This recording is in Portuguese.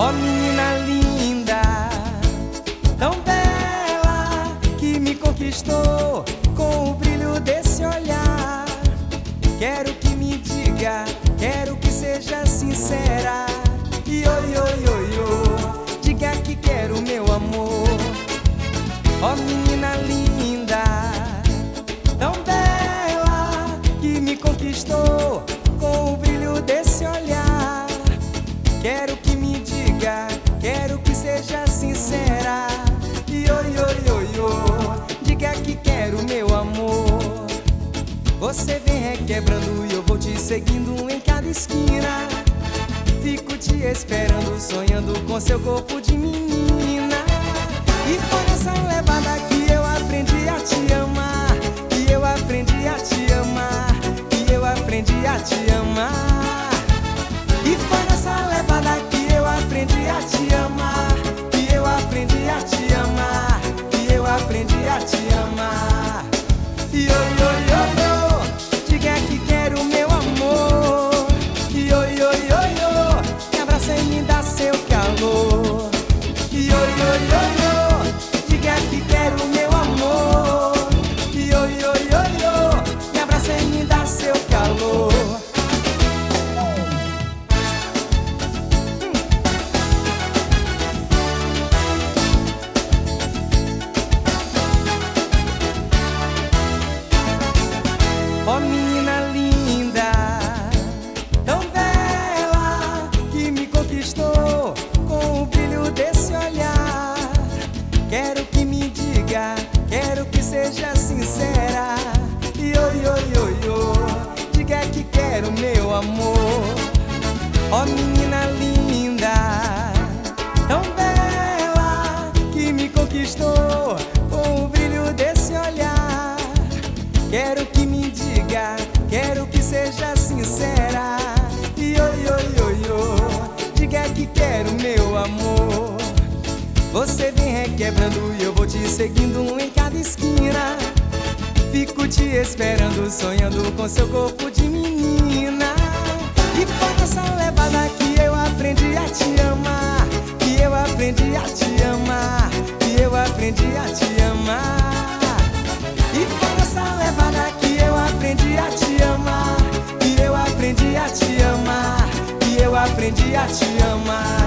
Ó oh, menina linda, tão bela que me conquistou com o brilho desse olhar. Quero que me diga, quero que seja sincera. E oi, oi, oi, oi, diga que quero meu amor. Ó oh, menina linda, tão bela que me conquistou. Você vem requebrando e eu vou te seguindo em cada esquina. Fico te esperando, sonhando com seu corpo de menina. Quero que me diga, quero que seja sincera. E oi, oi, oi, oi, diga que quero meu amor. Ó oh, menina linda, tão bela, que me conquistou vem requebrando e eu vou te seguindo em cada esquina. Fico te esperando, sonhando com seu corpo de menina. E foi nessa levada que eu aprendi a te amar. Que eu aprendi a te amar. Que eu aprendi a te amar. E foi nessa levada que eu aprendi a te amar. Que eu aprendi a te amar. Que eu aprendi a te amar.